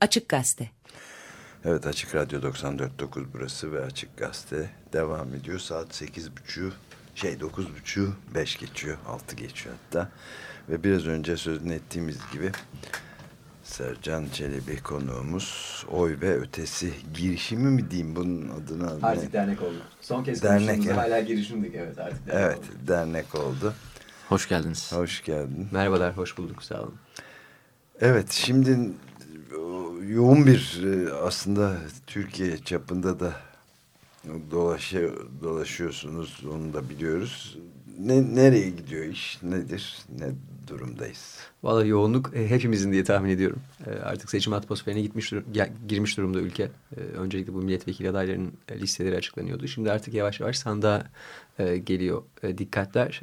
Açık Gazete. Evet Açık Radyo 94.9 burası ve Açık Gazete devam ediyor. Saat 8.30 şey 9.30 5 geçiyor 6 geçiyor hatta. Ve biraz önce sözünü ettiğimiz gibi Sercan Çelebi konuğumuz Oy ve Ötesi girişimi mi diyeyim bunun adına? Artık ne? dernek oldu. Son kez dernek, evet. hala girişimdik evet artık dernek Evet oldu. dernek oldu. Hoş geldiniz. Hoş geldin. Merhabalar, hoş bulduk. Sağ olun. Evet, şimdi yoğun bir e, aslında Türkiye çapında da dolaşıyor, dolaşıyorsunuz, onu da biliyoruz. Ne, nereye gidiyor iş, nedir, ne durumdayız? Vallahi yoğunluk e, hepimizin diye tahmin ediyorum. E, artık seçim atmosferine gitmiş, girmiş durumda ülke. Öncelikle bu milletvekili adaylarının listeleri açıklanıyordu. Şimdi artık yavaş yavaş sandığa geliyor dikkatler.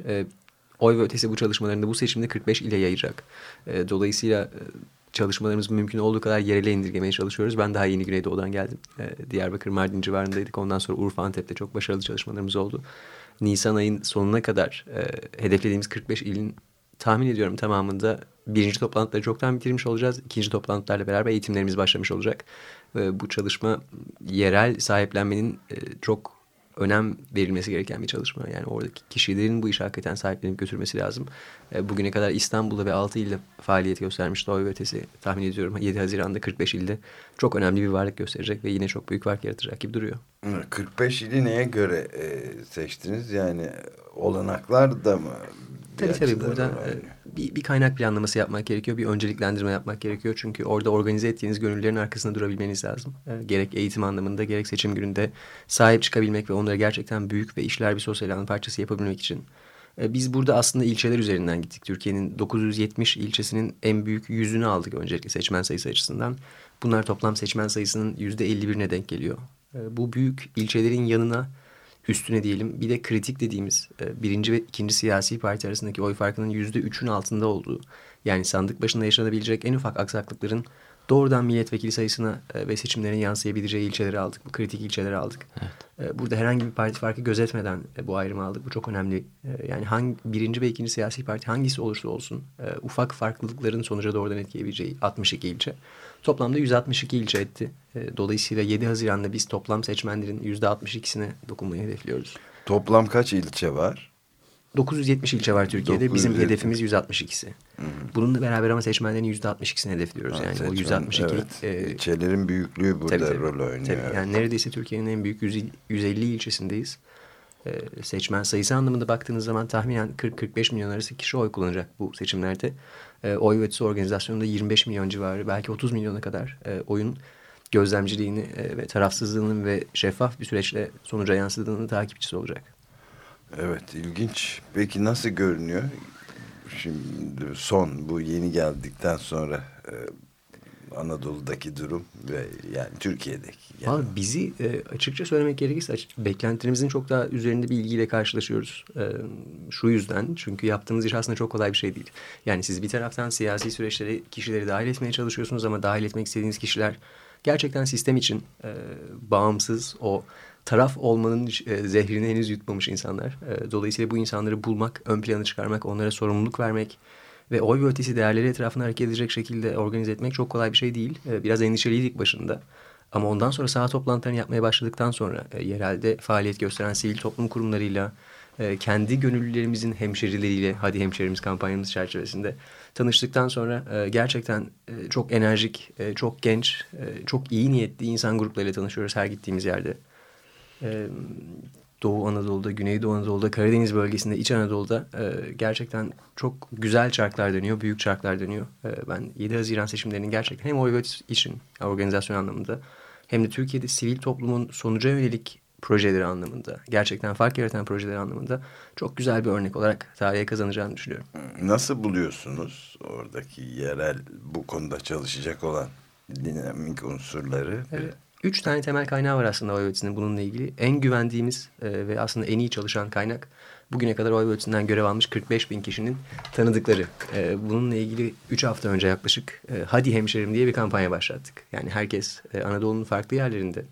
Oy ve ötesi bu çalışmalarında bu seçimde 45 ile yayacak. dolayısıyla çalışmalarımız mümkün olduğu kadar yerele indirgemeye çalışıyoruz. Ben daha yeni Güneydoğu'dan geldim. Diyarbakır, Mardin civarındaydık. Ondan sonra Urfa, Antep'te çok başarılı çalışmalarımız oldu. Nisan ayın sonuna kadar hedeflediğimiz 45 ilin tahmin ediyorum tamamında birinci toplantıları çoktan bitirmiş olacağız. İkinci toplantılarla beraber eğitimlerimiz başlamış olacak. bu çalışma yerel sahiplenmenin çok önem verilmesi gereken bir çalışma. Yani oradaki kişilerin bu işi hakikaten sahiplenip götürmesi lazım. E, bugüne kadar İstanbul'da ve 6 ilde faaliyet göstermişti oy ötesi. Tahmin ediyorum 7 Haziran'da 45 ilde çok önemli bir varlık gösterecek ve yine çok büyük fark yaratacak gibi duruyor. 45 ili neye göre e, seçtiniz? Yani olanaklar da mı? Tabii tabii burada e, bir, bir kaynak planlaması yapmak gerekiyor. Bir önceliklendirme yapmak gerekiyor. Çünkü orada organize ettiğiniz gönüllerin arkasında durabilmeniz lazım. E, gerek eğitim anlamında gerek seçim gününde sahip çıkabilmek ve onları gerçekten büyük ve işler bir sosyal alan parçası yapabilmek için. E, biz burada aslında ilçeler üzerinden gittik. Türkiye'nin 970 ilçesinin en büyük yüzünü aldık öncelikle seçmen sayısı açısından. Bunlar toplam seçmen sayısının %51'ine denk geliyor. E, bu büyük ilçelerin yanına üstüne diyelim bir de kritik dediğimiz e, birinci ve ikinci siyasi parti arasındaki oy farkının yüzde üçün altında olduğu yani sandık başında yaşanabilecek en ufak aksaklıkların doğrudan milletvekili sayısına e, ve seçimlerin yansıyabileceği ilçeleri aldık. Bu kritik ilçeleri aldık. Evet. E, burada herhangi bir parti farkı gözetmeden bu ayrımı aldık. Bu çok önemli. Yani hangi birinci ve ikinci siyasi parti hangisi olursa olsun ufak farklılıkların sonuca doğrudan etkileyebileceği 62 ilçe. Toplamda 162 ilçe etti. E, dolayısıyla 7 Haziran'da biz toplam seçmenlerin %62'sine dokunmayı hedefliyoruz. Toplam kaç ilçe var? 970 ilçe var Türkiye'de. 970. Bizim hedefimiz 162'si. Hı -hı. Bununla beraber ama seçmenlerin %62'sini hedefliyoruz. Ha, yani seçmen, o 162 evet. e, ilçelerin büyüklüğü burada tabii, rol oynuyor. Tabii. Yani neredeyse Türkiye'nin en büyük 100, 150 ilçesindeyiz. Ee, seçmen sayısı anlamında baktığınız zaman tahminen 40-45 milyon arası kişi oy kullanacak bu seçimlerde. E, oy ötesi organizasyonunda 25 milyon civarı belki 30 milyona kadar e, oyun gözlemciliğini e, ve tarafsızlığının ve şeffaf bir süreçle sonuca yansıdığını takipçisi olacak. Evet ilginç. Peki nasıl görünüyor? Şimdi son bu yeni geldikten sonra e, Anadolu'daki durum ve yani Türkiye'deki. Yani. Vallahi bizi e, açıkça söylemek gerekirse beklentilerimizin çok daha üzerinde bir ilgiyle karşılaşıyoruz. E, şu yüzden çünkü yaptığımız iş aslında çok kolay bir şey değil. Yani siz bir taraftan siyasi süreçleri kişileri dahil etmeye çalışıyorsunuz ama dahil etmek istediğiniz kişiler gerçekten sistem için e, bağımsız o taraf olmanın e, zehrini henüz yutmamış insanlar. E, dolayısıyla bu insanları bulmak, ön plana çıkarmak, onlara sorumluluk vermek ve oy ve ötesi değerleri etrafında hareket edecek şekilde organize etmek çok kolay bir şey değil. E, biraz endişeliydik başında. Ama ondan sonra saha toplantılarını yapmaya başladıktan sonra yerelde faaliyet gösteren sivil toplum kurumlarıyla, kendi gönüllülerimizin hemşerileriyle, hadi hemşerimiz kampanyamız çerçevesinde tanıştıktan sonra gerçekten çok enerjik, çok genç, çok iyi niyetli insan gruplarıyla tanışıyoruz her gittiğimiz yerde. E, Doğu Anadolu'da, Güneydoğu Anadolu'da, Karadeniz bölgesinde, İç Anadolu'da e, gerçekten çok güzel çarklar dönüyor, büyük çarklar dönüyor. E, ben 7 Haziran seçimlerinin gerçekten hem oy için organizasyon anlamında hem de Türkiye'de sivil toplumun sonuca yönelik projeleri anlamında, gerçekten fark yaratan projeleri anlamında çok güzel bir örnek olarak tarihe kazanacağını düşünüyorum. Nasıl buluyorsunuz oradaki yerel bu konuda çalışacak olan dinamik unsurları? Evet. Üç tane temel kaynağı var aslında oy bununla ilgili. En güvendiğimiz e, ve aslında en iyi çalışan kaynak bugüne kadar oy ölçüsünden görev almış 45 bin kişinin tanıdıkları. E, bununla ilgili üç hafta önce yaklaşık e, Hadi Hemşerim diye bir kampanya başlattık. Yani herkes e, Anadolu'nun farklı yerlerinde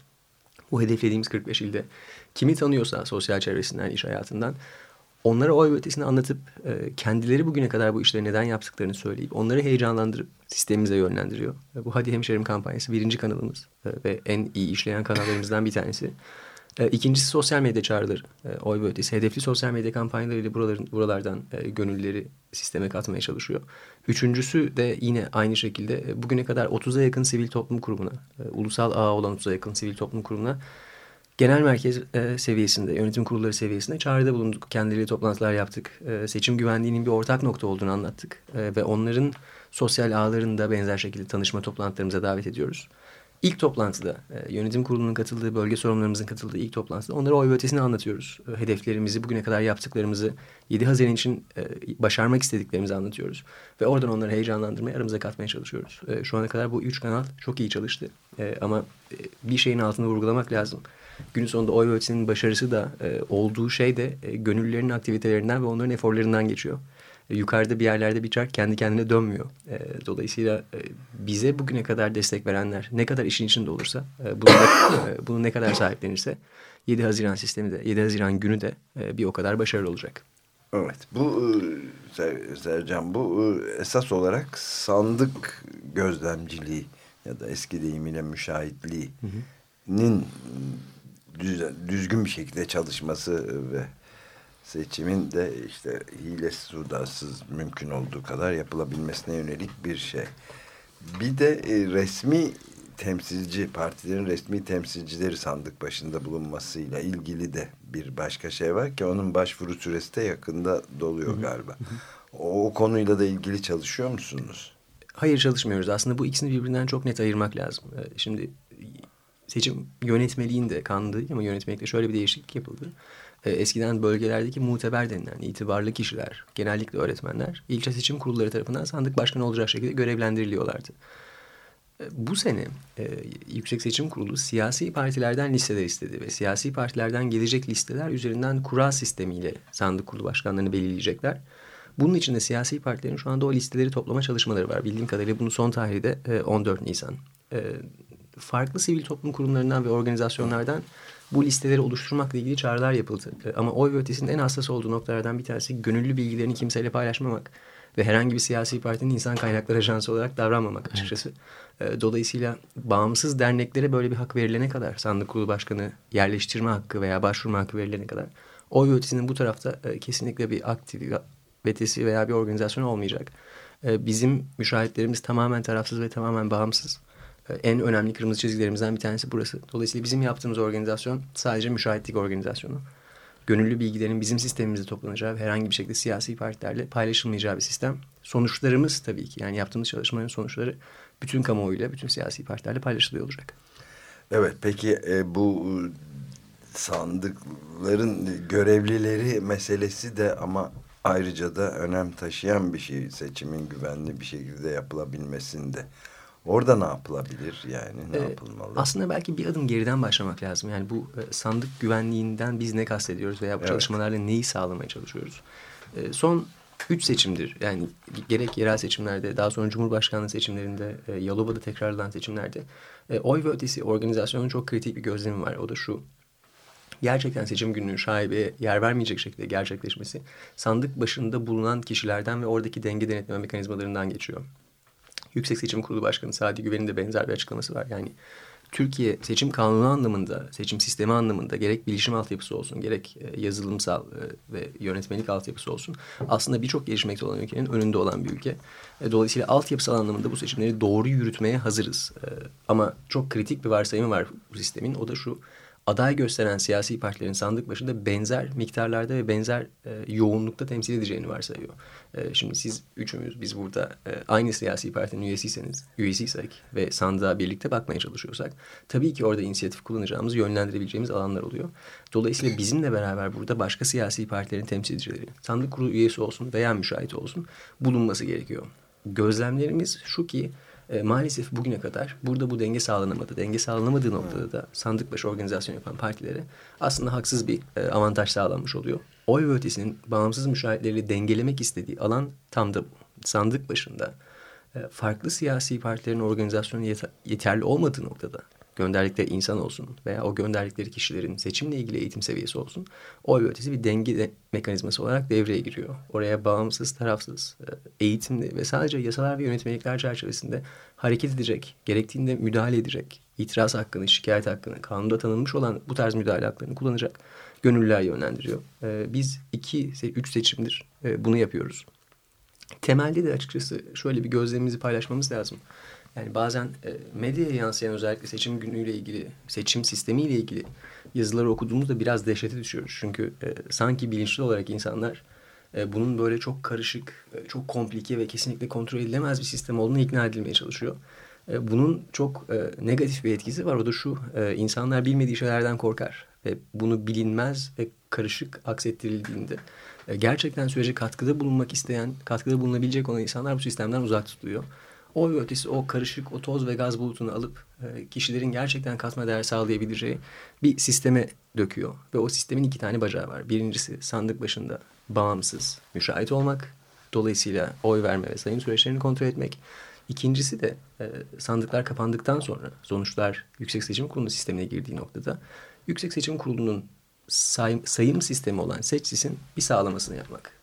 bu hedeflediğimiz 45 ilde kimi tanıyorsa sosyal çevresinden, iş hayatından onlara ve ötesini anlatıp e, kendileri bugüne kadar bu işleri neden yaptıklarını söyleyip onları heyecanlandırıp sistemimize yönlendiriyor. E, bu Hadi Hemşerim kampanyası birinci kanalımız e, ve en iyi işleyen kanallarımızdan bir tanesi. E, ikincisi sosyal medya çağrıları. Oy ve ötesi hedefli sosyal medya kampanyalarıyla buraların, buralardan e, gönülleri sisteme katmaya çalışıyor. Üçüncüsü de yine aynı şekilde bugüne kadar 30'a yakın sivil toplum kurumuna, e, ulusal ağ olan 30'a yakın sivil toplum kurumuna genel merkez e, seviyesinde, yönetim kurulları seviyesinde çağrıda bulunduk. Kendileriyle toplantılar yaptık. E, seçim güvenliğinin bir ortak nokta olduğunu anlattık. E, ve onların sosyal ağlarını da benzer şekilde tanışma toplantılarımıza davet ediyoruz. İlk toplantıda e, yönetim kurulunun katıldığı, bölge sorumlularımızın katıldığı ilk toplantıda onlara oy ötesini anlatıyoruz. E, hedeflerimizi, bugüne kadar yaptıklarımızı, 7 Haziran için e, başarmak istediklerimizi anlatıyoruz. Ve oradan onları heyecanlandırmaya, aramıza katmaya çalışıyoruz. E, şu ana kadar bu üç kanal çok iyi çalıştı. E, ama e, bir şeyin altını vurgulamak lazım. Günün sonunda oy ve ötesinin başarısı da e, olduğu şey de e, gönüllülerin aktivitelerinden ve onların eforlarından geçiyor. E, yukarıda bir yerlerde bir çark kendi kendine dönmüyor. E, dolayısıyla e, bize bugüne kadar destek verenler ne kadar işin içinde olursa, e, bunu, e, bunu ne kadar sahiplenirse 7 Haziran sistemi de, 7 Haziran günü de e, bir o kadar başarılı olacak. Evet, bu e, Sercan bu e, esas olarak sandık gözlemciliği ya da eski deyimiyle müşahitliğinin düzgün bir şekilde çalışması ve seçimin de işte hilesiz sudasız mümkün olduğu kadar yapılabilmesine yönelik bir şey. Bir de e, resmi temsilci partilerin resmi temsilcileri sandık başında bulunmasıyla ilgili de bir başka şey var ki onun başvuru süresi de yakında doluyor galiba. O, o konuyla da ilgili çalışıyor musunuz? Hayır çalışmıyoruz. Aslında bu ikisini birbirinden çok net ayırmak lazım. Şimdi seçim yönetmeliğinde kanunu değil ama yönetmelikte şöyle bir değişiklik yapıldı. E, eskiden bölgelerdeki muteber denilen itibarlı kişiler, genellikle öğretmenler, ilçe seçim kurulları tarafından sandık başkanı olacak şekilde görevlendiriliyorlardı. E, bu sene e, Yüksek Seçim Kurulu siyasi partilerden listeler istedi ve siyasi partilerden gelecek listeler üzerinden kura sistemiyle sandık kurulu başkanlarını belirleyecekler. Bunun için de siyasi partilerin şu anda o listeleri toplama çalışmaları var. Bildiğim kadarıyla bunun son tarihi de e, 14 Nisan. E, farklı sivil toplum kurumlarından ve organizasyonlardan bu listeleri oluşturmakla ilgili çağrılar yapıldı. E, ama oy ve ötesinin en hassas olduğu noktalardan bir tanesi gönüllü bilgilerini kimseyle paylaşmamak ve herhangi bir siyasi partinin insan kaynakları ajansı olarak davranmamak açıkçası. Evet. Dolayısıyla bağımsız derneklere böyle bir hak verilene kadar sandık kurulu başkanı yerleştirme hakkı veya başvurma hakkı verilene kadar oy ve ötesinin bu tarafta e, kesinlikle bir aktivitesi veya bir organizasyon olmayacak. Bizim müşahitlerimiz tamamen tarafsız ve tamamen bağımsız en önemli kırmızı çizgilerimizden bir tanesi burası. Dolayısıyla bizim yaptığımız organizasyon sadece müşahitlik organizasyonu. Gönüllü bilgilerin bizim sistemimizde toplanacağı ve herhangi bir şekilde siyasi partilerle paylaşılmayacağı bir sistem. Sonuçlarımız tabii ki yani yaptığımız çalışmaların sonuçları bütün kamuoyuyla, bütün siyasi partilerle paylaşılıyor olacak. Evet peki e, bu sandıkların görevlileri meselesi de ama ayrıca da önem taşıyan bir şey seçimin güvenli bir şekilde yapılabilmesinde. Orada ne yapılabilir yani ne ee, yapılmalı? Aslında belki bir adım geriden başlamak lazım. Yani bu e, sandık güvenliğinden biz ne kastediyoruz veya bu evet. çalışmalarla neyi sağlamaya çalışıyoruz? E, son üç seçimdir yani gerek yerel seçimlerde daha sonra Cumhurbaşkanlığı seçimlerinde e, Yalova'da tekrarlanan seçimlerde e, oy ve ötesi organizasyonun çok kritik bir gözlemi var. O da şu gerçekten seçim gününün şaibeye yer vermeyecek şekilde gerçekleşmesi sandık başında bulunan kişilerden ve oradaki denge denetleme mekanizmalarından geçiyor. Yüksek Seçim Kurulu Başkanı Sadi Güven'in de benzer bir açıklaması var. Yani Türkiye seçim kanunu anlamında, seçim sistemi anlamında gerek bilişim altyapısı olsun, gerek e, yazılımsal e, ve yönetmelik altyapısı olsun aslında birçok gelişmekte olan ülkenin önünde olan bir ülke. E, dolayısıyla altyapısal anlamında bu seçimleri doğru yürütmeye hazırız. Ama çok kritik bir varsayımı var bu sistemin. O da şu, aday gösteren siyasi partilerin sandık başında benzer miktarlarda ve benzer e, yoğunlukta temsil edeceğini varsayıyor. E, şimdi siz üçümüz biz burada e, aynı siyasi partinin üyesiyseniz, üyesiysek ve sandığa birlikte bakmaya çalışıyorsak tabii ki orada inisiyatif kullanacağımız, yönlendirebileceğimiz alanlar oluyor. Dolayısıyla bizimle beraber burada başka siyasi partilerin temsilcileri, sandık kurulu üyesi olsun veya müşahit olsun bulunması gerekiyor. Gözlemlerimiz şu ki e, maalesef bugüne kadar burada bu denge sağlanamadı. Denge sağlanamadığı noktada da sandık başı organizasyon yapan partilere aslında haksız bir e, avantaj sağlanmış oluyor. Oy ve ötesinin bağımsız müşahitleriyle dengelemek istediği alan tam da bu. Sandık başında e, farklı siyasi partilerin organizasyonu yeter, yeterli olmadığı noktada gönderdikleri insan olsun veya o gönderdikleri kişilerin seçimle ilgili eğitim seviyesi olsun oy ve ötesi bir denge de, mekanizması olarak devreye giriyor. Oraya bağımsız, tarafsız, e, eğitimli ve sadece yasalar ve yönetmelikler çerçevesinde hareket edecek, gerektiğinde müdahale edecek, itiraz hakkını, şikayet hakkını, kanunda tanınmış olan bu tarz müdahale haklarını kullanacak gönüllüler yönlendiriyor. E, biz iki, üç seçimdir e, bunu yapıyoruz. Temelde de açıkçası şöyle bir gözlemimizi paylaşmamız lazım. Yani bazen e, medyaya yansıyan özellikle seçim günüyle ilgili, seçim sistemiyle ilgili yazıları okuduğumuzda biraz dehşete düşüyoruz. Çünkü e, sanki bilinçli olarak insanlar e, bunun böyle çok karışık, e, çok komplike ve kesinlikle kontrol edilemez bir sistem olduğunu ikna edilmeye çalışıyor. Bunun çok negatif bir etkisi var. O da şu, insanlar bilmediği şeylerden korkar. Ve bunu bilinmez ve karışık aksettirildiğinde gerçekten sürece katkıda bulunmak isteyen, katkıda bulunabilecek olan insanlar bu sistemden uzak tutuluyor. O ötesi o karışık, o toz ve gaz bulutunu alıp e, kişilerin gerçekten katma değer sağlayabileceği bir sisteme döküyor. Ve o sistemin iki tane bacağı var. Birincisi sandık başında bağımsız, müşahit olmak. Dolayısıyla oy verme ve sayım süreçlerini kontrol etmek. İkincisi de e, sandıklar kapandıktan sonra sonuçlar Yüksek Seçim Kurulu sistemine girdiği noktada Yüksek Seçim Kurulu'nun sayım, sayım sistemi olan seçsisin bir sağlamasını yapmak.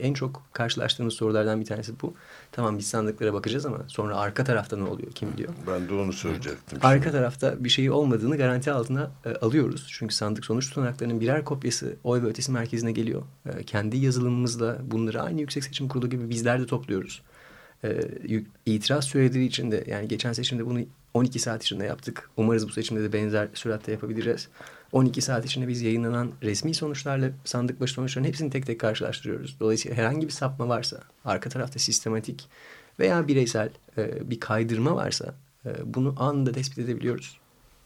En çok karşılaştığımız sorulardan bir tanesi bu. Tamam biz sandıklara bakacağız ama sonra arka tarafta ne oluyor kim biliyor? Ben de onu soracaktım. Arka şimdi. tarafta bir şey olmadığını garanti altına e, alıyoruz. Çünkü sandık sonuç tutanaklarının birer kopyası oy ve ötesi merkezine geliyor. E, kendi yazılımımızla bunları aynı Yüksek Seçim Kurulu gibi bizler de topluyoruz. E, itiraz süreleri içinde yani geçen seçimde bunu 12 saat içinde yaptık. Umarız bu seçimde de benzer süratte yapabileceğiz. 12 saat içinde biz yayınlanan resmi sonuçlarla sandık başı sonuçlarının hepsini tek tek karşılaştırıyoruz. Dolayısıyla herhangi bir sapma varsa, arka tarafta sistematik veya bireysel e, bir kaydırma varsa e, bunu anında tespit edebiliyoruz.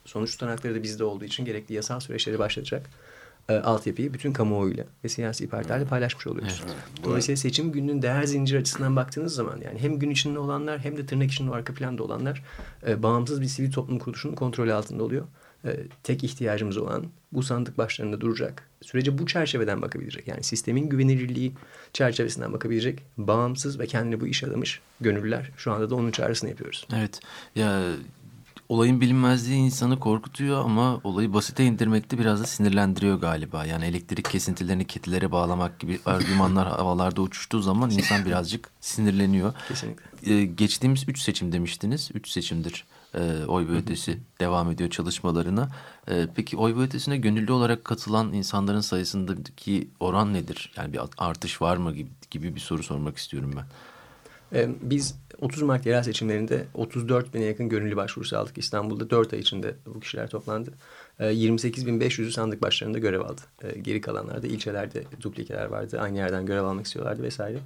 Sonuç tutanakları da bizde olduğu için gerekli yasal süreçleri başlatacak e, altyapıyı bütün kamuoyuyla ve siyasi partilerle paylaşmış oluyoruz. Evet. Dolayısıyla seçim gününün değer zinciri açısından baktığınız zaman yani hem gün içinde olanlar hem de tırnak içinde arka planda olanlar e, bağımsız bir sivil toplum kuruluşunun kontrolü altında oluyor. E, tek ihtiyacımız olan bu sandık başlarında duracak. Sürece bu çerçeveden bakabilecek. Yani sistemin güvenilirliği çerçevesinden bakabilecek bağımsız ve kendini bu iş adamış gönüllüler. Şu anda da onun çağrısını yapıyoruz. Evet. Ya olayın bilinmezliği insanı korkutuyor ama olayı basite indirmekte biraz da sinirlendiriyor galiba. Yani elektrik kesintilerini kedilere bağlamak gibi argümanlar havalarda uçuştuğu zaman insan birazcık sinirleniyor. Kesinlikle. Ee, geçtiğimiz üç seçim demiştiniz. Üç seçimdir e, oy ve ötesi devam ediyor çalışmalarına. E, peki oy ve ötesine gönüllü olarak katılan insanların sayısındaki oran nedir? Yani bir artış var mı gibi, gibi bir soru sormak istiyorum ben. E, biz 30 Mart yerel seçimlerinde 34 bine yakın gönüllü başvurusu aldık. İstanbul'da 4 ay içinde bu kişiler toplandı. 28.500'ü sandık başlarında görev aldı. Geri kalanlarda ilçelerde duplikeler vardı. Aynı yerden görev almak istiyorlardı vesaire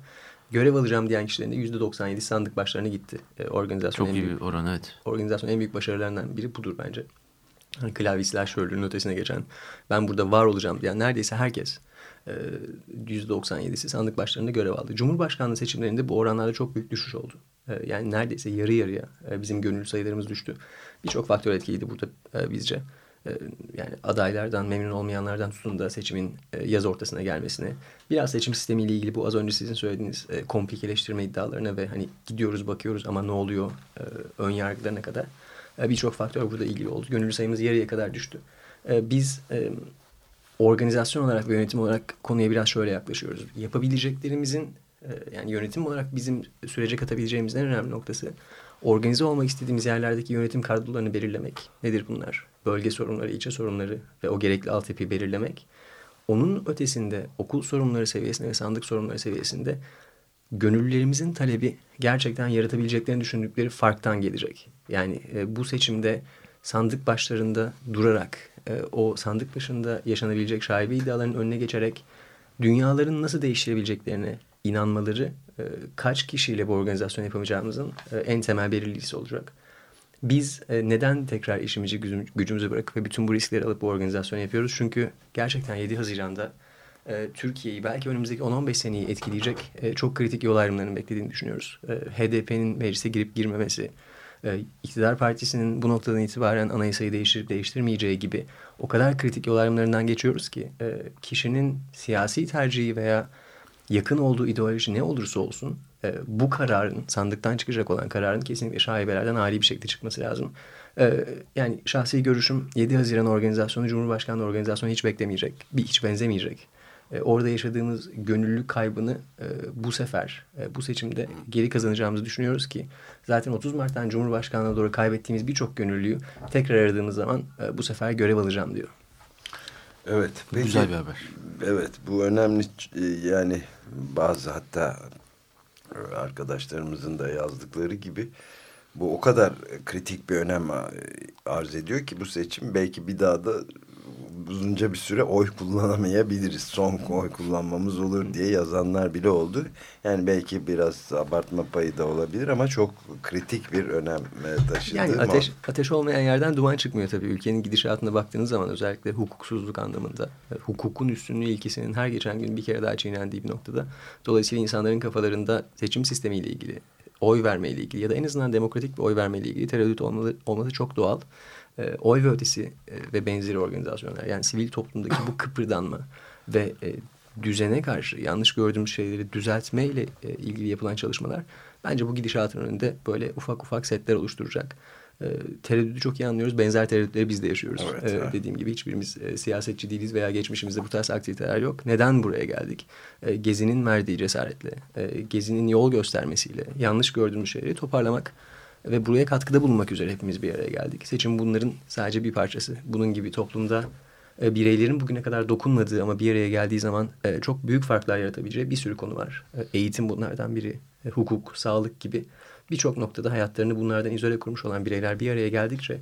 görev alacağım diyen kişilerin de %97 sandık başlarına gitti. E, organizasyon Çok iyi büyük, bir oran evet. Organizasyonun en büyük başarılarından biri budur bence. Hani klavye silahşörlüğünün ötesine geçen ben burada var olacağım diyen neredeyse herkes e, %97'si sandık başlarında görev aldı. Cumhurbaşkanlığı seçimlerinde bu oranlarda çok büyük düşüş oldu. E, yani neredeyse yarı yarıya e, bizim gönüllü sayılarımız düştü. Birçok faktör etkiliydi burada e, bizce. Ee, yani adaylardan memnun olmayanlardan tutun da seçimin e, yaz ortasına gelmesine biraz seçim sistemiyle ilgili bu az önce sizin söylediğiniz e, komplikeleştirme iddialarına ve hani gidiyoruz bakıyoruz ama ne oluyor e, ön yargılarına kadar birçok faktör burada ilgili oldu. Gönüllü sayımız yarıya kadar düştü. Biz organizasyon olarak ve yönetim olarak konuya biraz şöyle yaklaşıyoruz. Yapabileceklerimizin yani yönetim olarak bizim sürece katabileceğimiz en önemli noktası organize olmak istediğimiz yerlerdeki yönetim kadrolarını belirlemek. Nedir bunlar? Bölge sorunları, ilçe sorunları ve o gerekli altyapıyı belirlemek. Onun ötesinde okul sorunları seviyesinde ve sandık sorunları seviyesinde gönüllülerimizin talebi gerçekten yaratabileceklerini düşündükleri farktan gelecek. Yani e, bu seçimde sandık başlarında durarak, e, o sandık başında yaşanabilecek şaibe iddiaların önüne geçerek dünyaların nasıl değiştirebileceklerini inanmaları e, kaç kişiyle bu organizasyon yapamayacağımızın e, en temel belirleyicisi olacak. Biz e, neden tekrar işimizi gücümüzü bırakıp ve bütün bu riskleri alıp bu organizasyonu yapıyoruz? Çünkü gerçekten 7 Haziran'da Türkiye'yi belki önümüzdeki 10-15 seneyi etkileyecek çok kritik yol ayrımlarının beklediğini düşünüyoruz. HDP'nin meclise girip girmemesi, iktidar partisinin bu noktadan itibaren anayasayı değiştirip değiştirmeyeceği gibi o kadar kritik yol ayrımlarından geçiyoruz ki kişinin siyasi tercihi veya yakın olduğu ideoloji ne olursa olsun e, bu kararın sandıktan çıkacak olan kararın kesinlikle şaibelerden hali bir şekilde çıkması lazım. E, yani şahsi görüşüm 7 Haziran organizasyonu Cumhurbaşkanlığı organizasyonu hiç beklemeyecek. Bir hiç benzemeyecek. E, orada yaşadığımız gönüllülük kaybını e, bu sefer e, bu seçimde geri kazanacağımızı düşünüyoruz ki zaten 30 Mart'tan Cumhurbaşkanlığına doğru kaybettiğimiz birçok gönüllüyü tekrar aradığımız zaman e, bu sefer görev alacağım diyor. Evet. Peki, Güzel bir haber. Evet bu önemli e, yani bazı hatta arkadaşlarımızın da yazdıkları gibi bu o kadar kritik bir önem arz ediyor ki bu seçim belki bir daha da uzunca bir süre oy kullanamayabiliriz. Son oy kullanmamız olur diye yazanlar bile oldu. Yani belki biraz abartma payı da olabilir ama çok kritik bir önem taşıdı. Yani ateş, ateş olmayan yerden duman çıkmıyor tabii. Ülkenin gidişatına baktığınız zaman özellikle hukuksuzluk anlamında. Hukukun üstünlüğü ilkesinin her geçen gün bir kere daha çiğnendiği bir noktada. Dolayısıyla insanların kafalarında seçim sistemiyle ilgili, oy vermeyle ilgili ya da en azından demokratik bir oy vermeyle ilgili tereddüt olmalı, olması çok doğal e, oy ve ötesi e, ve benzeri organizasyonlar yani sivil toplumdaki bu kıpırdanma ve e, düzene karşı yanlış gördüğümüz şeyleri düzeltmeyle e, ilgili yapılan çalışmalar bence bu gidişatın önünde böyle ufak ufak setler oluşturacak. E, tereddütü çok iyi anlıyoruz. Benzer tereddütleri biz de yaşıyoruz. Evet, e, evet. Dediğim gibi hiçbirimiz e, siyasetçi değiliz veya geçmişimizde bu tarz aktiviteler yok. Neden buraya geldik? E, Gezi'nin verdiği cesaretle, e, Gezi'nin yol göstermesiyle yanlış gördüğümüz şeyleri toparlamak ve buraya katkıda bulunmak üzere hepimiz bir araya geldik. Seçim bunların sadece bir parçası. Bunun gibi toplumda e, bireylerin bugüne kadar dokunmadığı ama bir araya geldiği zaman e, çok büyük farklar yaratabileceği bir sürü konu var. E, eğitim bunlardan biri, e, hukuk, sağlık gibi birçok noktada hayatlarını bunlardan izole kurmuş olan bireyler bir araya geldikçe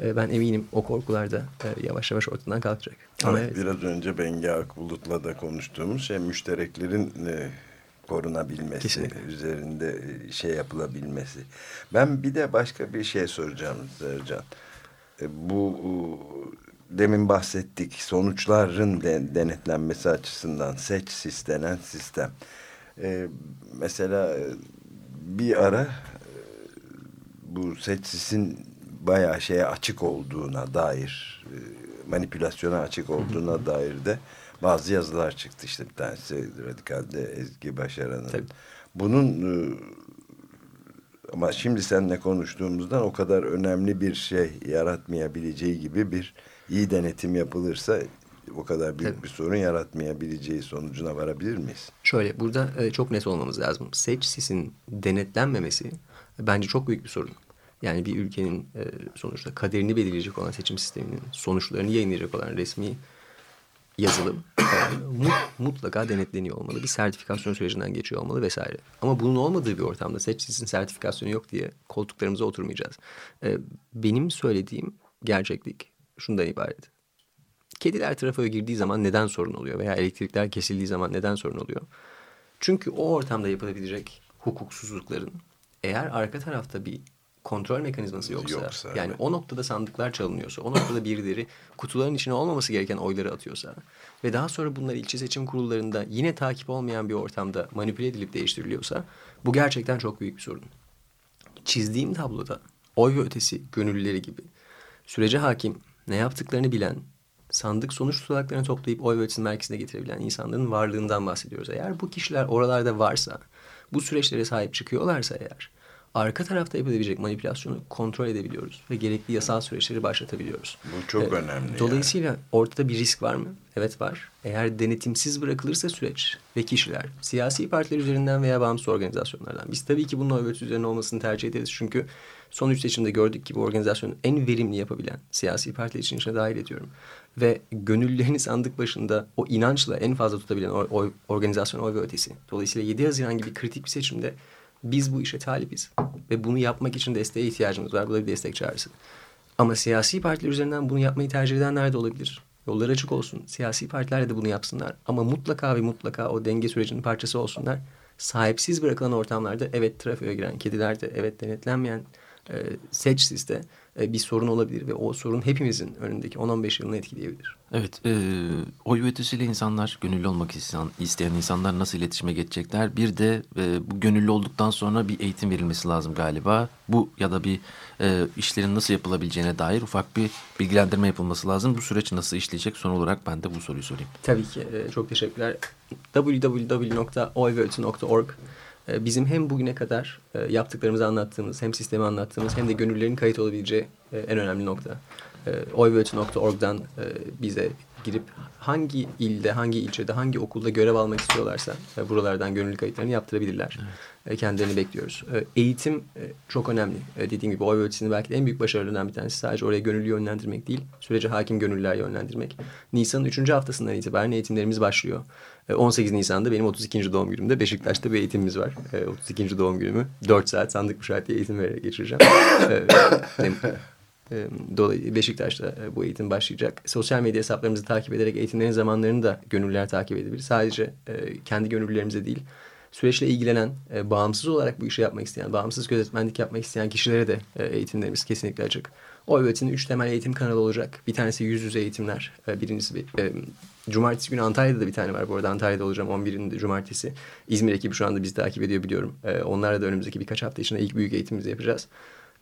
e, ben eminim o korkular da e, yavaş yavaş ortadan kalkacak. Ama evet, biraz önce Bengi Akbulut'la da konuştuğumuz şey müştereklerin e, korunabilmesi, Kesinlikle. üzerinde e, şey yapılabilmesi. Ben bir de başka bir şey soracağım Sercan. E, bu demin bahsettik sonuçların denetlenmesi açısından seç sistenen sistem. E, mesela bir ara bu seçsisin bayağı şeye açık olduğuna dair manipülasyona açık olduğuna dair de bazı yazılar çıktı işte bir tanesi Radikal'de Ezgi Başaran'ın. Bunun e, ama şimdi seninle konuştuğumuzdan o kadar önemli bir şey yaratmayabileceği gibi bir iyi denetim yapılırsa o kadar büyük Tabii. bir sorun yaratmayabileceği sonucuna varabilir miyiz? Şöyle burada e, çok net olmamız lazım. Seç sisin denetlenmemesi bence çok büyük bir sorun. Yani bir ülkenin e, sonuçta kaderini belirleyecek olan seçim sisteminin sonuçlarını yayınlayacak olan resmi yazılım mutlaka denetleniyor olmalı. Bir sertifikasyon sürecinden geçiyor olmalı vesaire. Ama bunun olmadığı bir ortamda seçsizin sertifikasyonu yok diye koltuklarımıza oturmayacağız. Ee, benim söylediğim gerçeklik şundan ibaret. Kediler trafoya girdiği zaman neden sorun oluyor veya elektrikler kesildiği zaman neden sorun oluyor? Çünkü o ortamda yapılabilecek hukuksuzlukların eğer arka tarafta bir kontrol mekanizması yoksa, yoksa yani evet. o noktada sandıklar çalınıyorsa, o noktada birileri kutuların içine olmaması gereken oyları atıyorsa ve daha sonra bunlar ilçe seçim kurullarında yine takip olmayan bir ortamda manipüle edilip değiştiriliyorsa bu gerçekten çok büyük bir sorun. Çizdiğim tabloda oy ve ötesi gönüllüleri gibi sürece hakim, ne yaptıklarını bilen, sandık sonuç tutanaklarını toplayıp oy ve ötesinin merkezine getirebilen insanların varlığından bahsediyoruz. Eğer bu kişiler oralarda varsa, bu süreçlere sahip çıkıyorlarsa eğer arka tarafta yapılabilecek manipülasyonu kontrol edebiliyoruz ve gerekli yasal süreçleri başlatabiliyoruz. Bu çok ee, önemli. Dolayısıyla yani. ortada bir risk var mı? Evet var. Eğer denetimsiz bırakılırsa süreç ve kişiler siyasi partiler üzerinden veya bağımsız organizasyonlardan biz tabii ki bunun örgüt üzerine olmasını tercih ederiz. Çünkü son üç seçimde gördük ki bu organizasyonu en verimli yapabilen siyasi partiler için içine dahil ediyorum. Ve gönüllülerini sandık başında o inançla en fazla tutabilen o, o organizasyon oy ve ötesi. Dolayısıyla 7 Haziran gibi kritik bir seçimde biz bu işe talibiz. Ve bunu yapmak için desteğe ihtiyacımız var. Bu da bir destek çağrısı. Ama siyasi partiler üzerinden bunu yapmayı tercih edenler de olabilir. Yollar açık olsun. Siyasi partiler de bunu yapsınlar. Ama mutlaka ve mutlaka o denge sürecinin parçası olsunlar. Sahipsiz bırakılan ortamlarda evet trafiğe giren kediler de evet denetlenmeyen e, seçsiz de e, bir sorun olabilir ve o sorun hepimizin önündeki 10-15 yılını etkileyebilir. Evet, e, oy üretisiyle insanlar, gönüllü olmak isteyen, isteyen insanlar nasıl iletişime geçecekler? Bir de e, bu gönüllü olduktan sonra bir eğitim verilmesi lazım galiba. Bu ya da bir e, işlerin nasıl yapılabileceğine dair ufak bir bilgilendirme yapılması lazım. Bu süreç nasıl işleyecek? Son olarak ben de bu soruyu sorayım. Tabii ki, e, çok teşekkürler. www.oyveötü.org bizim hem bugüne kadar e, yaptıklarımızı anlattığımız hem sistemi anlattığımız hem de gönüllerin kayıt olabileceği e, en önemli nokta. E, oyveötü.org'dan e, bize girip hangi ilde, hangi ilçede, hangi okulda görev almak istiyorlarsa e, buralardan gönüllü kayıtlarını yaptırabilirler. Evet. E, kendilerini bekliyoruz. E, eğitim e, çok önemli. E, dediğim gibi oy ölçüsünün belki de en büyük başarılarından bir tanesi sadece oraya gönüllü yönlendirmek değil, sürece hakim gönüllüler yönlendirmek. Nisan'ın 3. haftasından itibaren eğitimlerimiz başlıyor. 18 e, Nisan'da benim 32. doğum günümde Beşiktaş'ta bir eğitimimiz var. 32. E, doğum günümü 4 saat sandık müşahitliği eğitim vererek geçireceğim. Dolayısıyla Beşiktaş'ta bu eğitim başlayacak. Sosyal medya hesaplarımızı takip ederek eğitimlerin zamanlarını da gönüllüler takip edebilir. Sadece kendi gönüllülerimize değil, süreçle ilgilenen, bağımsız olarak bu işi yapmak isteyen, bağımsız gözetmenlik yapmak isteyen kişilere de eğitimlerimiz kesinlikle açık. O öğretinin üç temel eğitim kanalı olacak. Bir tanesi yüz yüze eğitimler. Birincisi bir, Cumartesi günü Antalya'da da bir tane var. Bu arada Antalya'da olacağım 11'inde cumartesi. İzmir ekibi şu anda bizi takip ediyor biliyorum. Onlarla da önümüzdeki birkaç hafta içinde ilk büyük eğitimimizi yapacağız.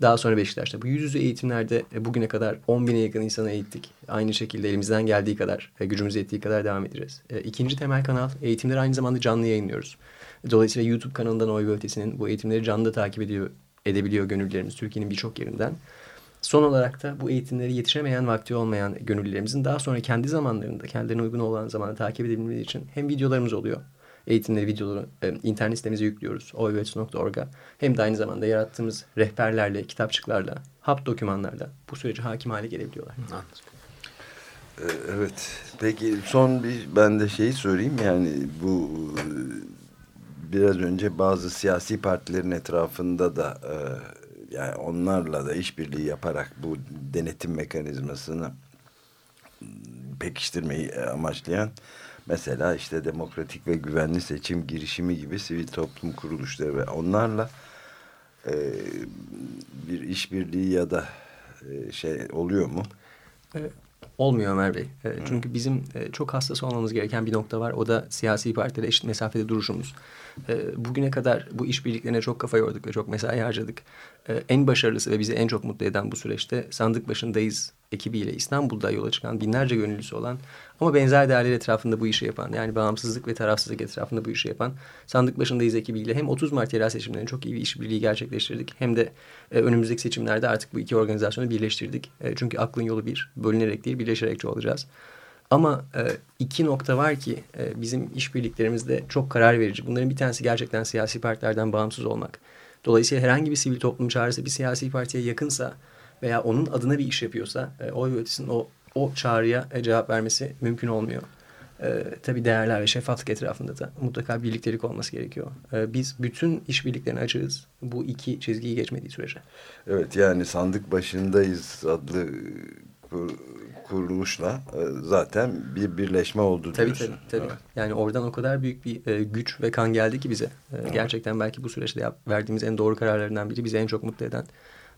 Daha sonra Beşiktaş'ta. Bu yüz yüze eğitimlerde e, bugüne kadar 10 bine yakın insanı eğittik. Aynı şekilde elimizden geldiği kadar, e, gücümüz yettiği kadar devam edeceğiz. E, ikinci temel kanal eğitimleri aynı zamanda canlı yayınlıyoruz. Dolayısıyla YouTube kanalından Oy Ötesi'nin bu eğitimleri canlı takip ediyor, edebiliyor gönüllülerimiz Türkiye'nin birçok yerinden. Son olarak da bu eğitimleri yetişemeyen, vakti olmayan gönüllülerimizin daha sonra kendi zamanlarında, kendilerine uygun olan zamanda takip edebilmeleri için hem videolarımız oluyor. Eğitimleri, videoları e, internet sitemize yüklüyoruz. oyvets.org'a. Hem de aynı zamanda yarattığımız rehberlerle, kitapçıklarla, hap dokümanlarla bu sürece hakim hale gelebiliyorlar. Ee, evet. Peki son bir ben de şeyi sorayım. Yani bu biraz önce bazı siyasi partilerin etrafında da e, yani onlarla da işbirliği yaparak bu denetim mekanizmasını pekiştirmeyi amaçlayan mesela işte demokratik ve güvenli seçim girişimi gibi sivil toplum kuruluşları ve onlarla e, bir işbirliği ya da e, şey oluyor mu? Evet. Olmuyor Ömer Bey. E, çünkü bizim e, çok hassas olmamız gereken bir nokta var. O da siyasi partilere eşit mesafede duruşumuz. E, bugüne kadar bu işbirliklerine çok kafa yorduk ve çok mesai harcadık. E, en başarılısı ve bizi en çok mutlu eden bu süreçte sandık başındayız ekibiyle İstanbul'da yola çıkan binlerce gönüllüsü olan ama benzer değerler etrafında bu işi yapan yani bağımsızlık ve tarafsızlık etrafında bu işi yapan sandık başındayız ekibiyle hem 30 Mart yerel seçimlerinde çok iyi bir işbirliği gerçekleştirdik hem de e, önümüzdeki seçimlerde artık bu iki organizasyonu birleştirdik. E, çünkü aklın yolu bir, bölünerek değil birleşerek olacağız. Ama e, iki nokta var ki e, bizim işbirliklerimizde çok karar verici. Bunların bir tanesi gerçekten siyasi partilerden bağımsız olmak. Dolayısıyla herhangi bir sivil toplum çağrısı bir siyasi partiye yakınsa veya onun adına bir iş yapıyorsa e, oy ötesinin o, o çağrıya e, cevap vermesi mümkün olmuyor. E, tabii değerler ve şeffaflık etrafında da mutlaka birliktelik olması gerekiyor. E, biz bütün işbirliklerini açığız bu iki çizgiyi geçmediği sürece. Evet yani sandık başındayız adlı kuruluşla e, zaten bir birleşme oldu tabii, diyorsun. Tabii tabii. Evet. Yani oradan o kadar büyük bir e, güç ve kan geldi ki bize. E, evet. Gerçekten belki bu süreçte yap, verdiğimiz en doğru kararlarından biri bizi en çok mutlu eden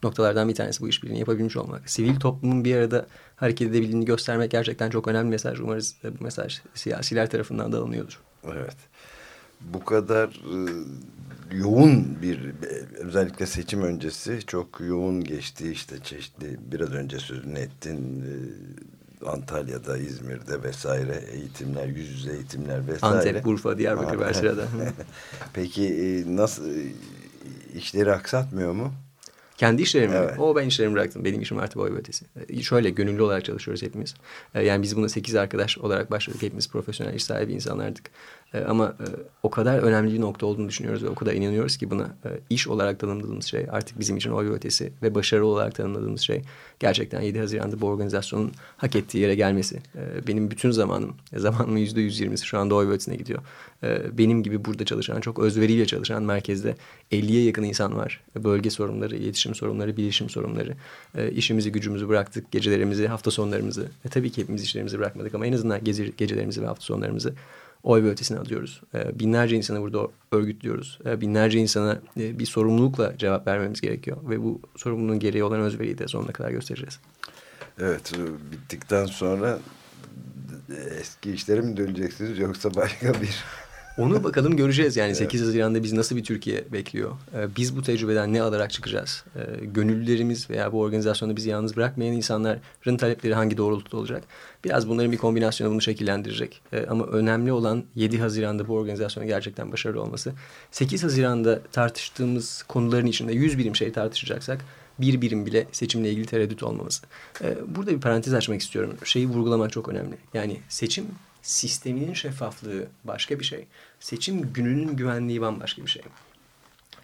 noktalardan bir tanesi bu işbirliğini yapabilmiş olmak. Sivil toplumun bir arada hareket edebildiğini göstermek gerçekten çok önemli bir mesaj. Umarız bu mesaj siyasiler tarafından da alınıyordur. Evet. Bu kadar e, yoğun bir özellikle seçim öncesi çok yoğun geçti işte çeşitli biraz önce sözünü ettin e, Antalya'da, İzmir'de vesaire eğitimler, yüz yüze eğitimler vesaire. Antep, Urfa, Diyarbakır var sırada. Peki e, nasıl işleri aksatmıyor mu? Kendi işlerimi evet. O ben işlerimi bıraktım. Benim işim artık boy ötesi. Ee, şöyle gönüllü olarak çalışıyoruz hepimiz. Ee, yani biz buna sekiz arkadaş olarak başladık. Hepimiz profesyonel iş sahibi insanlardık. Ee, ama e, o kadar önemli bir nokta olduğunu düşünüyoruz ve o kadar inanıyoruz ki buna e, iş olarak tanımladığımız şey artık bizim için oy ötesi ve başarı olarak tanımladığımız şey gerçekten 7 Haziran'da bu organizasyonun hak ettiği yere gelmesi. Benim bütün zamanım, zamanımın yüzde yüz yirmisi şu anda oy ötesine gidiyor. Benim gibi burada çalışan, çok özveriyle çalışan merkezde 50'ye yakın insan var. Bölge sorunları, iletişim sorunları, bilişim sorunları. İşimizi, gücümüzü bıraktık, gecelerimizi, hafta sonlarımızı. E, tabii ki hepimiz işlerimizi bırakmadık ama en azından gece, gecelerimizi ve hafta sonlarımızı oy ve ötesine alıyoruz. E, binlerce insanı burada örgütlüyoruz. E, binlerce insana e, bir sorumlulukla cevap vermemiz gerekiyor. Ve bu sorumluluğun gereği olan özveriyi de sonuna kadar göstereceğiz. Evet, bittikten sonra eski işlere mi döneceksiniz yoksa başka bir Onu bakalım göreceğiz yani 8 Haziran'da biz nasıl bir Türkiye bekliyor? Ee, biz bu tecrübeden ne alarak çıkacağız? Ee, gönüllülerimiz veya bu organizasyonda bizi yalnız bırakmayan insanların talepleri hangi doğrultuda olacak? Biraz bunların bir kombinasyonu bunu şekillendirecek. Ee, ama önemli olan 7 Haziran'da bu organizasyonun gerçekten başarılı olması. 8 Haziran'da tartıştığımız konuların içinde 100 birim şey tartışacaksak bir birim bile seçimle ilgili tereddüt olmaması. Burada bir parantez açmak istiyorum. Şeyi vurgulamak çok önemli. Yani seçim sisteminin şeffaflığı başka bir şey. Seçim gününün güvenliği bambaşka bir şey.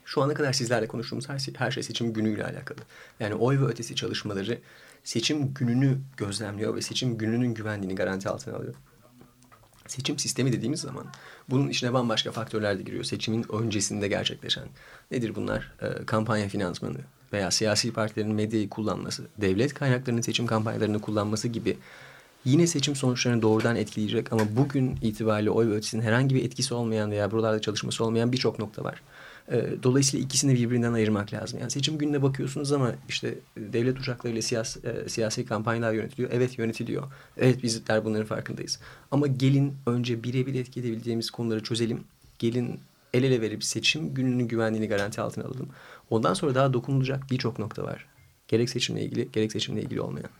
Şu ana kadar sizlerle konuştuğumuz her, her şey seçim günüyle alakalı. Yani oy ve ötesi çalışmaları seçim gününü gözlemliyor ve seçim gününün güvenliğini garanti altına alıyor. Seçim sistemi dediğimiz zaman bunun içine bambaşka faktörler de giriyor. Seçimin öncesinde gerçekleşen. Nedir bunlar? E, kampanya finansmanı veya siyasi partilerin medyayı kullanması, devlet kaynaklarının seçim kampanyalarını kullanması gibi yine seçim sonuçlarını doğrudan etkileyecek ama bugün itibariyle oy ve ötesinin herhangi bir etkisi olmayan veya buralarda çalışması olmayan birçok nokta var. Ee, dolayısıyla ikisini birbirinden ayırmak lazım. Yani seçim gününe bakıyorsunuz ama işte devlet uçaklarıyla siyasi, e, siyasi kampanyalar yönetiliyor. Evet yönetiliyor. Evet bizler bunların farkındayız. Ama gelin önce birebir etki edebileceğimiz konuları çözelim. Gelin el ele verip seçim gününün güvenliğini garanti altına alalım. Ondan sonra daha dokunulacak birçok nokta var. Gerek seçimle ilgili gerek seçimle ilgili olmayan.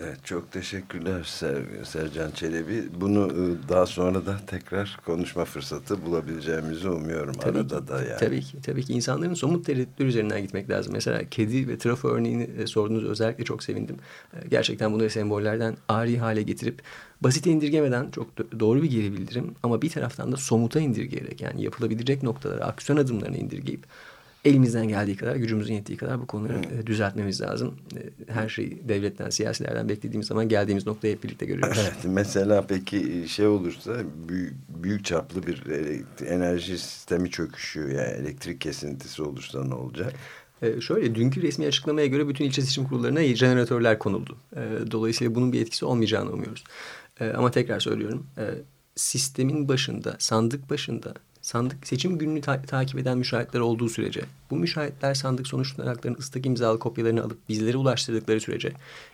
Evet çok teşekkürler Ser, Sercan Çelebi. Bunu ıı, daha sonra da tekrar konuşma fırsatı bulabileceğimizi umuyorum tabii arada ki, da yani. Tabii ki, tabii ki insanların somut tereddütler üzerinden gitmek lazım. Mesela kedi ve trafo örneğini e, sorduğunuz özellikle çok sevindim. E, gerçekten bunları sembollerden ari hale getirip basite indirgemeden çok doğru bir geri bildirim ama bir taraftan da somuta indirgeyerek yani yapılabilecek noktalara aksiyon adımlarını indirgeyip elimizden geldiği kadar, gücümüzün yettiği kadar bu konuları hmm. düzeltmemiz lazım. E, her şeyi devletten, siyasilerden beklediğimiz zaman geldiğimiz noktayı hep birlikte görüyoruz. Evet, mesela peki şey olursa büyük, büyük çaplı bir enerji sistemi çöküşü yani elektrik kesintisi olursa ne olacak? Ee, şöyle dünkü resmi açıklamaya göre bütün ilçe seçim kurullarına jeneratörler konuldu. Ee, dolayısıyla bunun bir etkisi olmayacağını umuyoruz. Ee, ama tekrar söylüyorum. E, sistemin başında, sandık başında sandık seçim gününü ta takip eden müşahitler olduğu sürece bu müşahitler sandık sonuç tutanaklarının ıslak imzalı kopyalarını alıp bizlere ulaştırdıkları sürece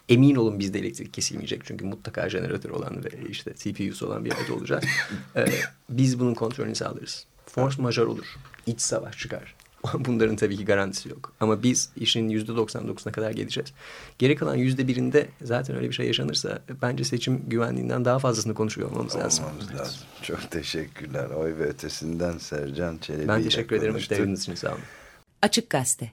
emin olun bizde elektrik kesilmeyecek çünkü mutlaka jeneratör olan ve işte CPU'su olan bir yerde olacağız. ee, biz bunun kontrolünü sağlarız. Force majör olur. İç savaş çıkar. Bunların tabii ki garantisi yok. Ama biz işin yüzde 99'una kadar geleceğiz. Geri kalan yüzde birinde zaten öyle bir şey yaşanırsa bence seçim güvenliğinden daha fazlasını konuşuyor olmamız lazım. Olmamız lazım. Çok teşekkürler. Oy ve ötesinden Sercan Çelebi Ben teşekkür ederim. Devriminiz için sağ olun. Açık Gazete